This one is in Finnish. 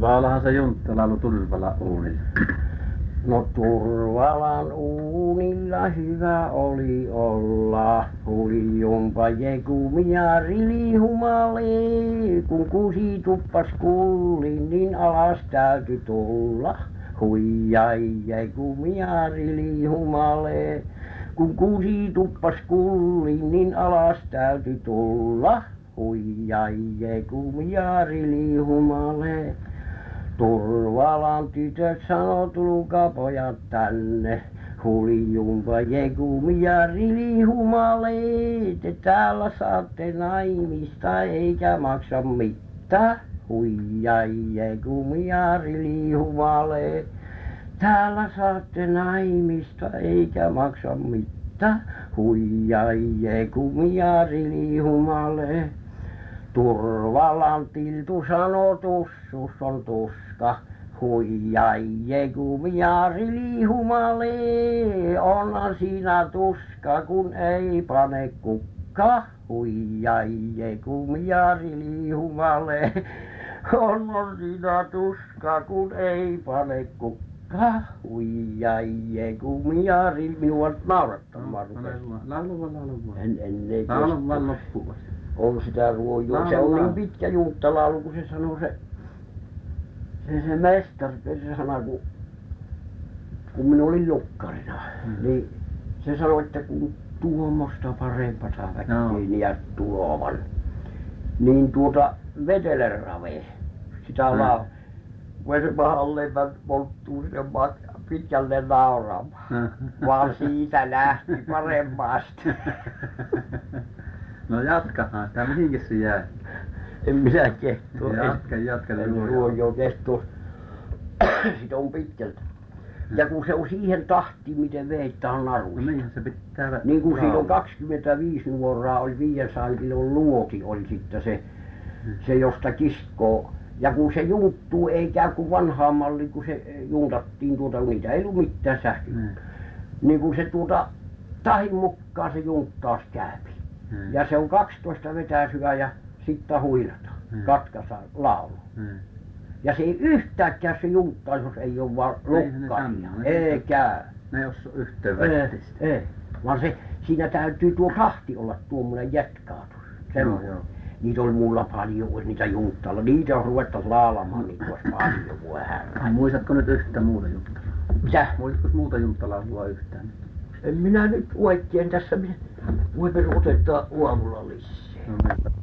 Turvaalahan se Junttala Turvala uunilla. No Turvalan uunilla hyvä oli olla, huijumpa jekumia rilihumale, kun kusi tuppas kullin, niin alas täytyi tulla. Huijai jekumia rilihumale, kun kusi tuppas kullin, niin alas täytyi tulla. Huijai jekumia rilihumale. Turvalan tytöt sano tulkaa pojat tänne. Huljumpa jekumia rilihumaleet, täällä saatte naimista eikä maksa mitään. Huijai jekumia rilihumaleet, täällä saatte naimista eikä maksa mitään. Huijai jekumia rilihumaleet. Turvalan tiltu sano tussus on tuska. Huijai jekumia rilihumale, onhan siinä tuska, kun ei pane kukka. Huijai jekumia rilihumale, onhan siinä tuska, kun ei pane kukka. Huijai jekumia rilihumale, minua naurattamaan rupesi. Laulu vaan laulu vaan. En, en, ei Laulu vaan loppuun. On sitä ruojua. Se on niin pitkä junttalaulu, kun se sanoo se, se, se mestari, se sana, kun, kun minä olin lukkarina, Mm. niin se sanoi, että kun tuommoista parempaa väkeä Joo. niin tulovan, niin tuota vetele ravee sitä Mm. Kun se pahalle polttuu sinne pitkälle nauramaan, vaan siitä lähti paremmasta. No jatkahan sitä, mihinkäs se jäi? En minä kehto. Jatka, jatka En ruojoa. Sitä on pitkältä. Ja kun se on siihen tahtiin, miten veittää No naruissa. niinhän se pitää Niin kuin siinä on laulaa. 25 nuoraa, oli 500 kilon luoti oli sitten se, se josta kiskoo. Ja kun se juuttuu, ei käy kuin vanhaa malli, kun se juntattiin tuota, kun niitä ei ollut mitään sähköä. Niin, Niin kun se tuota, tahin mukaan se junttaas käypi. Niin, Ja se on 12 vetäisyä ja sitten huilata, Mm. katkasa laulu. niin. Ja se ei yhtäkään se junttaa, jos ei ole sanoo, ne Ei käy. Ei, ei. Vaan se, siinä täytyy tuo tahti olla tuommoinen jätkaatus. Semmoinen. Niitä oli mulla paljon, olisi niitä junttalla. Niitä jos ruvettaisiin laulamaan, niin olisi paljon voi herra. Muistatko nyt yhtä muuta juttalaa? Mitä? Muistatko muuta juttalaulua yhtään? En minä nyt oikein tässä, voi otetaan aamulla lisää. No niin.